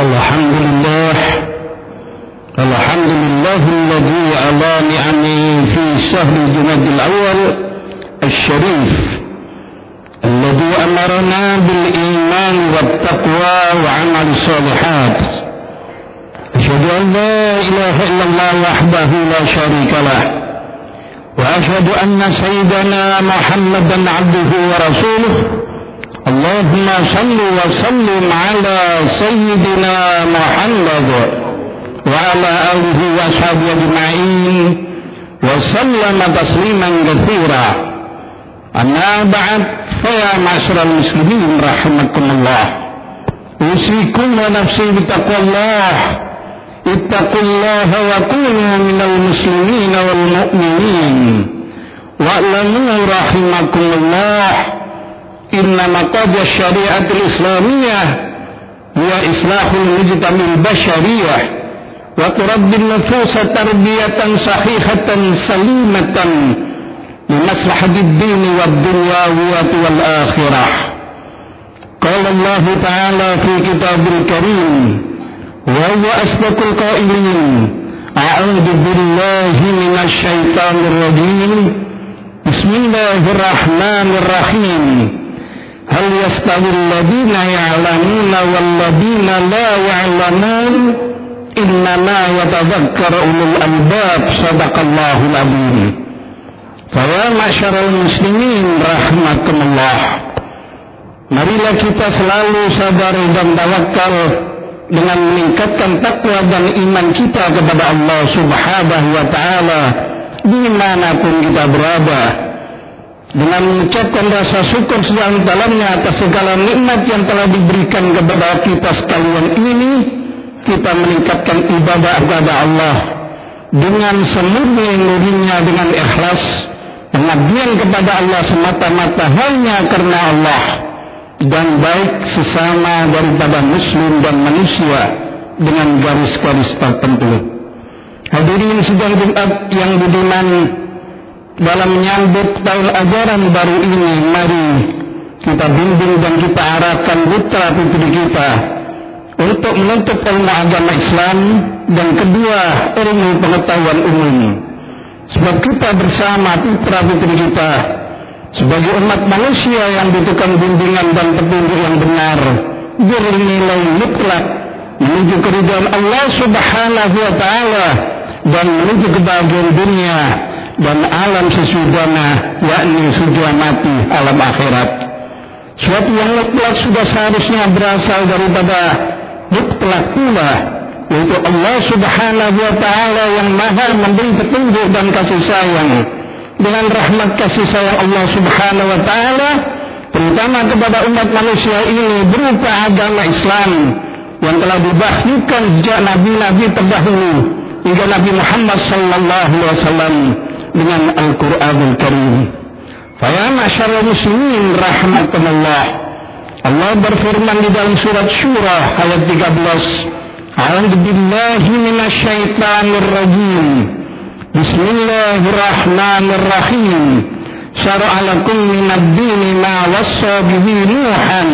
الحمد لله. الحمد لله الذي على نعمه في شهر جماد الأول الشريف الذي أمرنا بالإيمان والتقوى وعمل الصالحات أشهد أن لا إله إلا الله وحده لا شريك له وأشهد أن سيدنا محمدا عبده ورسوله اللهم صل وسلم على سيدنا محمد وعلى آله وأصحابه أجمعين وسلم تسليما كثيرا. أما بعد فيا معشر المسلمين رحمكم الله. أوصيكم ونفسي بتقوى الله. اتقوا الله وكونوا من المسلمين والمؤمنين. واعلموا رحمكم الله. إن مقاصد الشريعة الإسلامية هي إصلاح المجتمع البشرية وتربي النفوس تربية صحيحة سليمة لمصلحة الدين والدنيا والآخرة. قال الله تعالى في كتاب الكريم وهو أصدق القائلين أعوذ بالله من الشيطان الرجيم بسم الله الرحمن الرحيم Hal yastawil ladina ya'lamuna wal ladina la ya'lamun innama yatadhakkar ulul albab sadaqallahul azim. Faya masyarul muslimin rahmatullah. Marilah kita selalu sabar dan tawakal dengan meningkatkan takwa dan iman kita kepada Allah Subhanahu wa taala di mana pun kita berada dengan mengucapkan rasa syukur sedang dalamnya atas segala nikmat yang telah diberikan kepada kita sekalian ini kita meningkatkan ibadah kepada Allah dengan semurni-murninya dengan ikhlas pengabdian kepada Allah semata-mata hanya karena Allah dan baik sesama daripada muslim dan manusia dengan garis-garis tertentu. Hadirin sidang Jumat yang budiman dalam menyambut tahun ajaran baru ini mari kita bimbing dan kita arahkan putra putri kita untuk menuntut ilmu agama Islam dan kedua ilmu pengetahuan umum. Sebab kita bersama putra putri kita sebagai umat manusia yang butuhkan bimbingan dan petunjuk yang benar bernilai mutlak menuju keridhaan Allah subhanahu wa ta'ala dan menuju kebahagiaan dunia dan alam sesudahnya yakni sudah mati alam akhirat. Suatu yang mutlak sudah seharusnya berasal daripada mutlak pula yaitu Allah subhanahu wa ta'ala yang maha memberi petunjuk dan kasih sayang. Dengan rahmat kasih sayang Allah subhanahu wa ta'ala terutama kepada umat manusia ini berupa agama Islam yang telah dibahyukan sejak nabi-nabi terdahulu hingga Nabi Muhammad sallallahu alaihi wasallam dengan Al-Qur'anul Karim. Faya masyarakat muslimin rahmatullah. Allah berfirman di dalam surat Syura ayat 13. A'udzu billahi minasyaitonir rajim. Bismillahirrahmanirrahim. Syara'a lakum minad dini ma wassa bihi Nuhan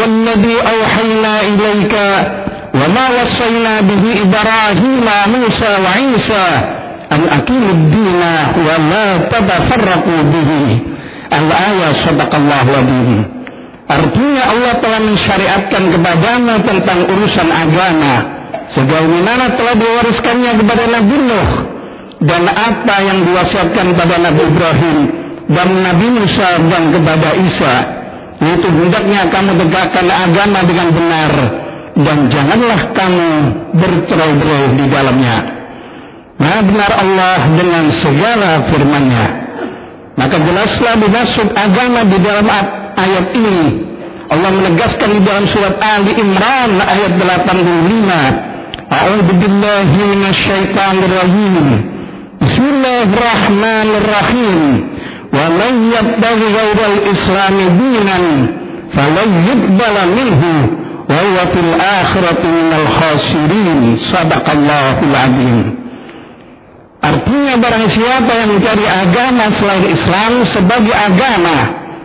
والذي أوحينا إليك وما وصينا به إبراهيم موسى وعيسى an aqimud dina wa pada tatafarraqu bihi. Al-ayat sadaqallahu wa bihi. Artinya Allah telah mensyariatkan kepadamu tentang urusan agama. Sejauh mana telah diwariskannya kepada Nabi Nuh. Dan apa yang diwasiatkan kepada Nabi Ibrahim. Dan Nabi Musa dan kepada Isa. Yaitu hendaknya kamu tegakkan agama dengan benar. Dan janganlah kamu bercerai-berai di dalamnya. Nah benar Allah dengan segala firman-Nya. Maka jelaslah dimaksud agama di dalam ayat ini. Allah menegaskan di dalam surat Ali Imran ayat 85. A'udzu billahi minasyaitonir rajim. Bismillahirrahmanirrahim. Wa man yabtaghi ghairal Islam dinan falan yuqbala minhu wa huwa fil akhirati minal khasirin. Sadaqallahul azim. Artinya barang siapa yang mencari agama selain Islam sebagai agama,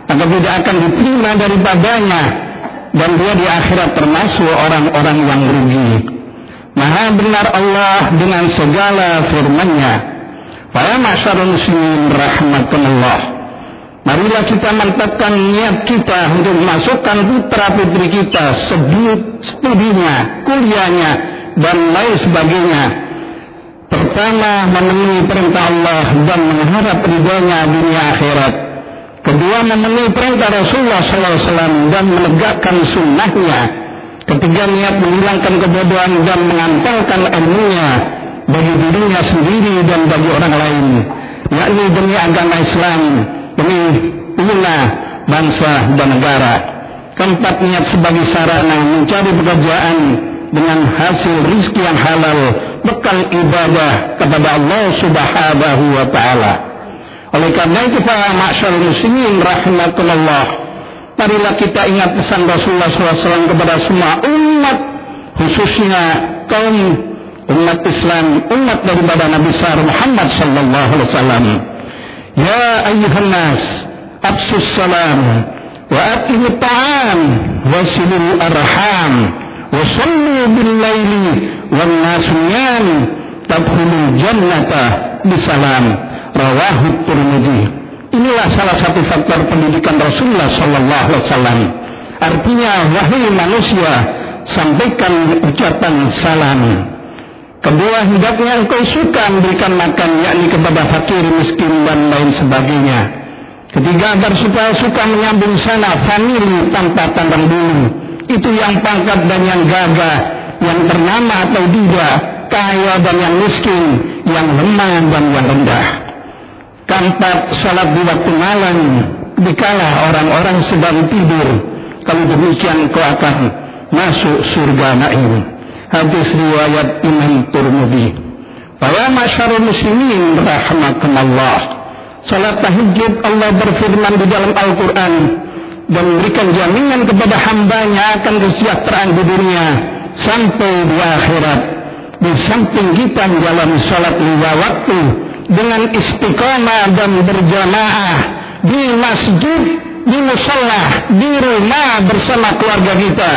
maka tidak akan diterima daripadanya dan dia di akhirat termasuk orang-orang yang rugi. Maha benar Allah dengan segala firman-Nya. Para masyarakat muslimin rahmatullah. Marilah kita mantapkan niat kita untuk memasukkan putra putri kita sebut studinya, kuliahnya, dan lain sebagainya. Pertama, memenuhi perintah Allah dan mengharap ridhonya dunia akhirat. Kedua, memenuhi perintah Rasulullah SAW dan menegakkan sunnahnya. Ketiga, niat menghilangkan kebodohan dan mengantarkan ilmunya bagi dirinya sendiri dan bagi orang lain. Yakni demi agama Islam, demi umat, bangsa dan negara. Keempat, niat sebagai sarana mencari pekerjaan dengan hasil rizki yang halal bekal ibadah kepada Allah Subhanahu wa taala. Oleh karena itu para maksyar muslimin rahimakumullah, marilah kita ingat pesan Rasulullah SAW kepada semua umat khususnya kaum umat Islam, umat daripada Nabi besar Muhammad sallallahu alaihi wasallam. Ya ayyuhan nas, absus salam wa atimut ta'am wa silu arham wa sallu bil laili wan nasu niyami jannata bisalam rawahu Tirmidzi. Inilah salah satu faktor pendidikan Rasulullah sallallahu alaihi wasallam. Artinya wahai manusia, sampaikan ucapan salam. Kedua, hidupnya engkau suka memberikan makan, yakni kepada fakir, miskin, dan lain sebagainya. Ketiga, agar suka-suka menyambung sana famili tanpa pandang bulu. Itu yang pangkat dan yang gagah yang ternama atau tidak, kaya dan yang miskin, yang lemah dan yang rendah. Keempat, salat di waktu malam, dikala orang-orang sedang tidur. Kalau demikian kau akan masuk surga naim. Hadis riwayat Imam Turmudi. Para masyarakat muslimin rahmatullah. Salat tahajud Allah berfirman di dalam Al-Quran dan memberikan jaminan kepada hambanya akan kesejahteraan di dunia sampai di akhirat. Di samping kita menjalani salat lima waktu dengan istiqamah dan berjamaah di masjid, di musola, di rumah bersama keluarga kita,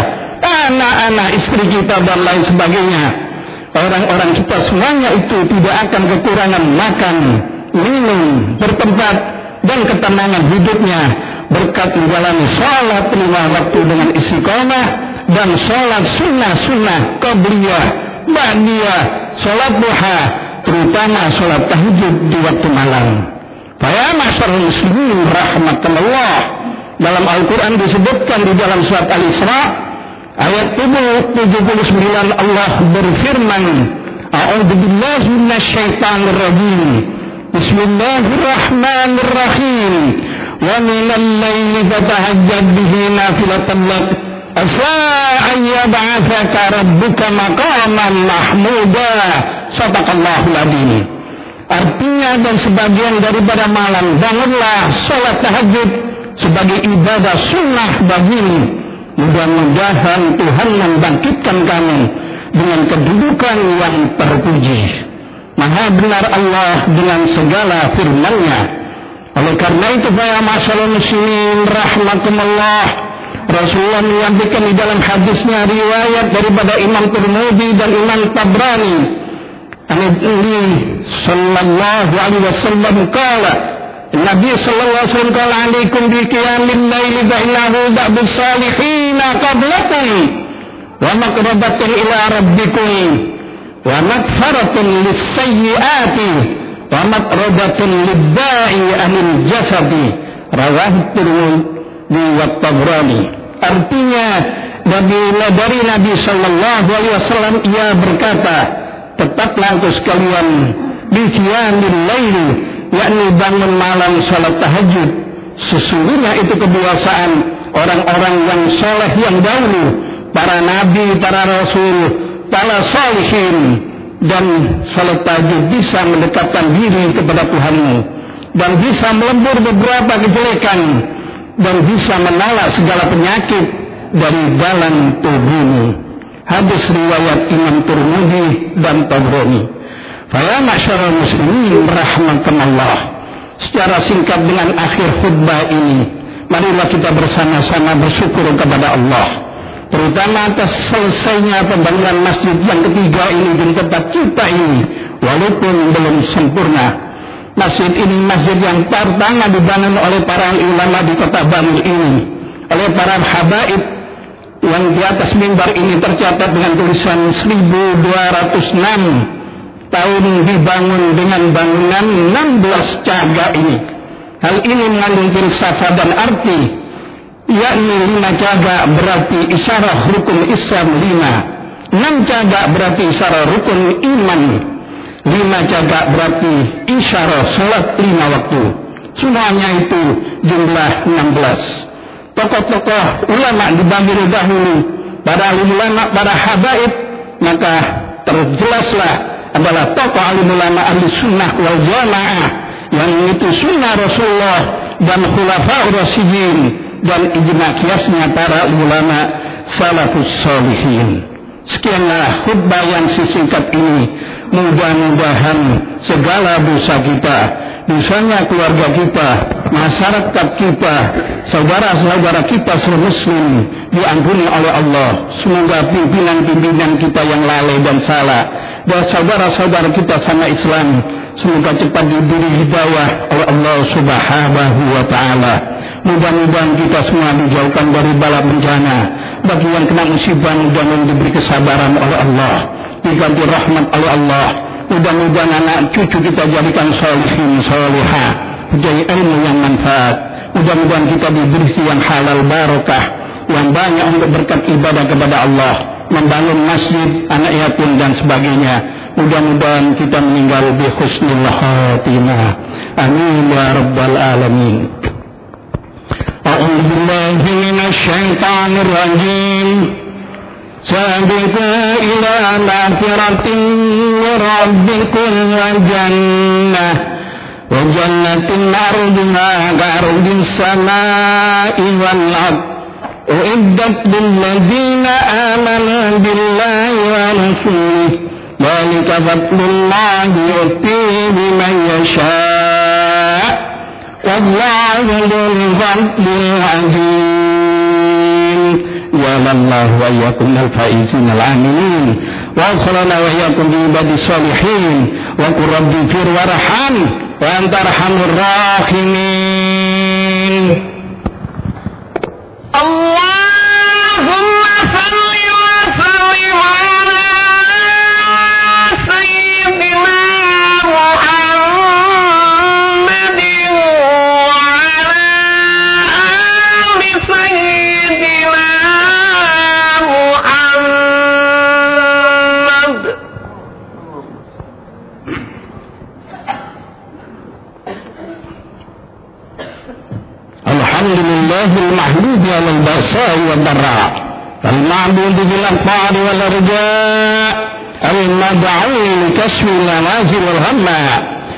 anak-anak istri kita dan lain sebagainya. Orang-orang kita semuanya itu tidak akan kekurangan makan, minum, bertempat dan ketenangan hidupnya berkat menjalani salat lima waktu dengan istiqomah dan sholat sunnah-sunnah qabliyah, ba'diyah, sholat duha, terutama sholat tahajud di waktu malam. Faya masyarakat muslimin rahmatullah. Dalam Al-Quran disebutkan di dalam surat Al-Isra, ayat 79 Allah berfirman, A'udhu billahi rajim. Bismillahirrahmanirrahim. Wa minal layli fatahajjad bihi nafilatan Asa an rabbuka maqaman mahmuda. Sadaqallahul ladini Artinya dan sebagian daripada malam bangunlah sholat tahajud sebagai ibadah sunnah bagimu. Mudah-mudahan Tuhan membangkitkan kami dengan kedudukan yang terpuji. Maha benar Allah dengan segala firman-Nya. Oleh karena itu, para masyarakat muslimin Rahmatullahi Rasulullah menyampaikan di dalam hadisnya riwayat daripada Imam Tirmidzi dan Imam Tabrani. Nabi sallallahu alaihi wasallam kala Nabi sallallahu alaihi wasallam kala alaikum bi qiyamil laili fa innahu da'bu salihin qablakum wa maqrabatun ila rabbikum wa magfaratun lis-sayyi'ati wa matradatun lidda'i anil jasadi rawah Tirmidzi wa Tabrani artinya dari, dari Nabi sallallahu alaihi wasallam ia berkata tetaplah engkau sekalian di qiyamil lail yakni bangun malam salat tahajud. Sesungguhnya itu kebiasaan orang-orang yang soleh yang dahulu para nabi, para rasul, para salihin dan salat tahajud bisa mendekatkan diri kepada Tuhanmu. Dan bisa melebur beberapa kejelekan dan bisa menolak segala penyakit dari dalam tubuhmu. Hadis riwayat Imam Turmudi dan Tabrani. Faya masyarakat muslimin rahmatullah. Secara singkat dengan akhir khutbah ini, marilah kita bersama-sama bersyukur kepada Allah terutama atas selesainya pembangunan masjid yang ketiga ini di tempat kita ini walaupun belum sempurna masjid ini masjid yang pertama dibangun oleh para ulama di kota Bandung ini. Oleh para habaib yang di atas mimbar ini tercatat dengan tulisan 1206 tahun dibangun dengan bangunan 16 caga ini. Hal ini mengandung filsafat dan arti yakni lima caga berarti isyarah rukun Islam lima. Enam caga berarti isyarah rukun iman lima caga berarti isyarah salat lima waktu. Semuanya itu jumlah enam belas. Tokoh-tokoh ulama dibagi dahulu. Para ulama para habaib maka terjelaslah adalah tokoh ulama ahli sunnah wal jamaah yang itu sunnah Rasulullah dan khulafa rasyidin dan ijma kiasnya para ulama salafus solihin. Sekianlah khutbah yang sesingkat ini. Mudah-mudahan segala dosa kita, dosanya keluarga kita, masyarakat kita, saudara-saudara kita seluruh diampuni oleh Allah. Semoga pimpinan-pimpinan kita yang lalai dan salah dan saudara-saudara kita sama Islam semoga cepat diberi hidayah oleh Allah Subhanahu wa taala. Mudah-mudahan kita semua dijauhkan dari bala bencana. Bagi yang kena musibah mudah-mudahan diberi kesabaran oleh Allah. Diganti rahmat oleh Allah. Mudah-mudahan anak cucu kita jadikan solihin solihah. Jadi ilmu yang manfaat. Mudah-mudahan kita diberi yang halal barokah. Yang banyak untuk berkat ibadah kepada Allah. Membangun masjid, anak yatim dan sebagainya. Mudah-mudahan kita meninggal di husnul khatimah. Amin ya rabbal alamin. أعوذ بالله من الشيطان الرجيم. سابقوا إلى مغفرة من ربكم وجنة وجنة أرضها كأرض السماء والأرض. أعدت للذين آمنوا بالله ورسوله. ذلك فضل الله يؤتيه من يشاء. والله ذو الفضل العظيم جعل الله وإياكم من الفائزين العاملين وأدخلنا وإياكم بعباد الصالحين وقل ربي اغفر وارحم وأنت أرحم الراحمين اللهم المحبوب على البأساء والضراء. المعبود بالأطفال والأرجاء. المدعو لكشف النوازل والهمة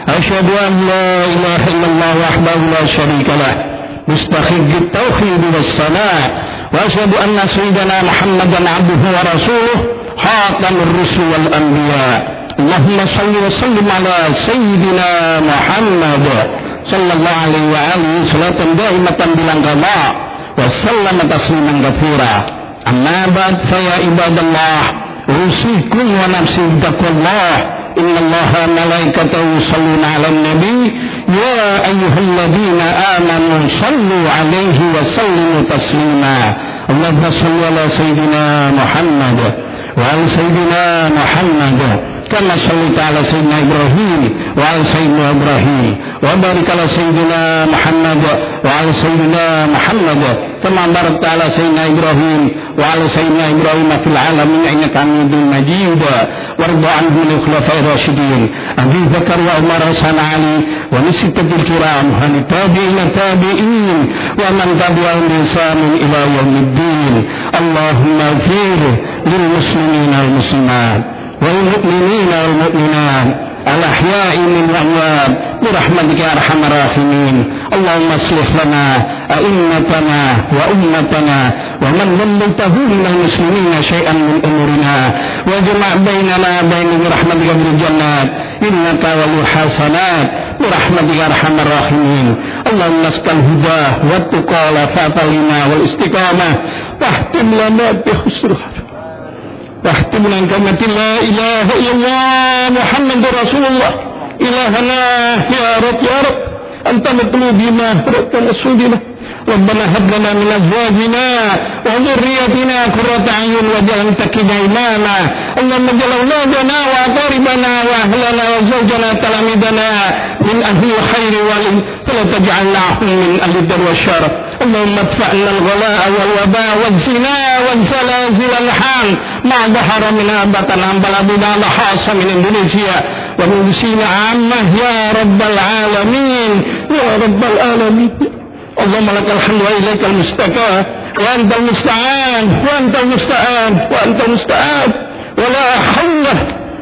أشهد أن لا إله إلا الله وحده لا شريك له. مستخرج التوحيد والصلاة. وأشهد أن سيدنا محمدا عبده ورسوله. خاتم الرسل والأنبياء. اللهم صل وسلم على سيدنا محمد. sallallahu alaihi wa alihi salatan daimatan bilang qada wa sallama tasliman katsira amma ba'd fa ya ibadallah usikum wa nafsi taqwallah inna allaha malaikatahu yusalluna 'alan nabi ya ayyuhalladhina amanu sallu 'alaihi wa sallimu taslima اللهم صل على سيدنا محمد وعلى سيدنا محمد كما صليت على سيدنا إبراهيم وعلى سيدنا إبراهيم وبارك على سيدنا محمد وعلى سيدنا محمد كما باركت على سيدنا إبراهيم وعلى سيدنا إبراهيم في العالمين إنك حميد مجيد وارض عنه الخلفاء الراشدين أبي بكر وعمر وسلم علي ومن ستة الكرام وعن التابعين التابعين ومن تبعهم بإحسان إلى يوم الدين اللهم اغفر للمسلمين والمسلمات والمؤمنين والمؤمنات الأحياء من الأموات برحمتك يا أرحم الراحمين اللهم اصلح لنا أئمتنا وأمتنا ومن وليته من المسلمين شيئا من أمورنا واجمع بيننا بين برحمتك في الجنات إنك ولي حسنات برحمتك يا أرحم الراحمين اللهم نسك الهدى والتقى والعفاف والاستقامة واحتم لنا بحسنها واختم لنا كلمة لا إله إلا الله محمد رسول الله إلهنا يا رب يا رب أنت مطلوبنا رب مسودنا ربنا هب لنا من أزواجنا وذريتنا قرة أعين واجعل تكينا إماما. اللهم اجعل أولادنا وأقاربنا وأهلنا وزوجنا تلاميذنا من أهل الخير فلا تجعلنا من أهل الدر والشر. اللهم ادفع لنا الغلاء والوباء والزنا والزلازل الحال ما ظهر منها بطن عن بلدنا خاصة من إندونيسيا. ومن سينا عامة. يا رب العالمين. يا رب العالمين. اللهم لك الحمد وإليك المستكى وأنت المستعان وأنت المستعان وأنت المستعان. ولا حول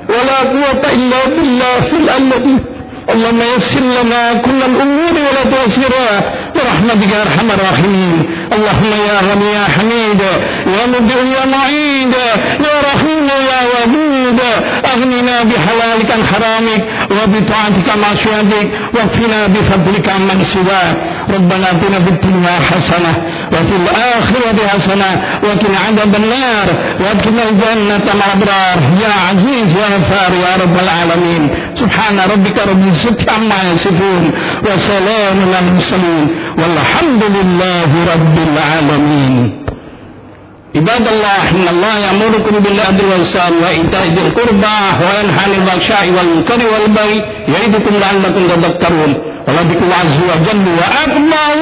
ولا قوة إلا بالله الذي اللهم يسر لنا كل الأمور ولا تيسرها برحمتك يا أرحم الراحمين. اللهم يا غني يا حميد يا مبدئ يا معيد يا رحيم يا ودود. أغننا بحلالك عن حرامك وبطاعتك معصيتك واكفنا بفضلك عمن سواك. ربنا آتنا في الدنيا حسنة وفي الآخرة حسنة وقنا عذاب النار وادخلنا الجنة مع الأبرار. يا عزيز يا غفار يا رب العالمين. سبحان ربك رب العزة عما يصفون وسلام على المرسلين. والحمد لله رب العالمين. عباد الله إن الله يأمركم بالعدل والإحسان وإيتاء ذي القربى وينهى عن الفحشاء والمنكر والبغي يعظكم لعلكم تذكرون وربكم عز وجل وأكبر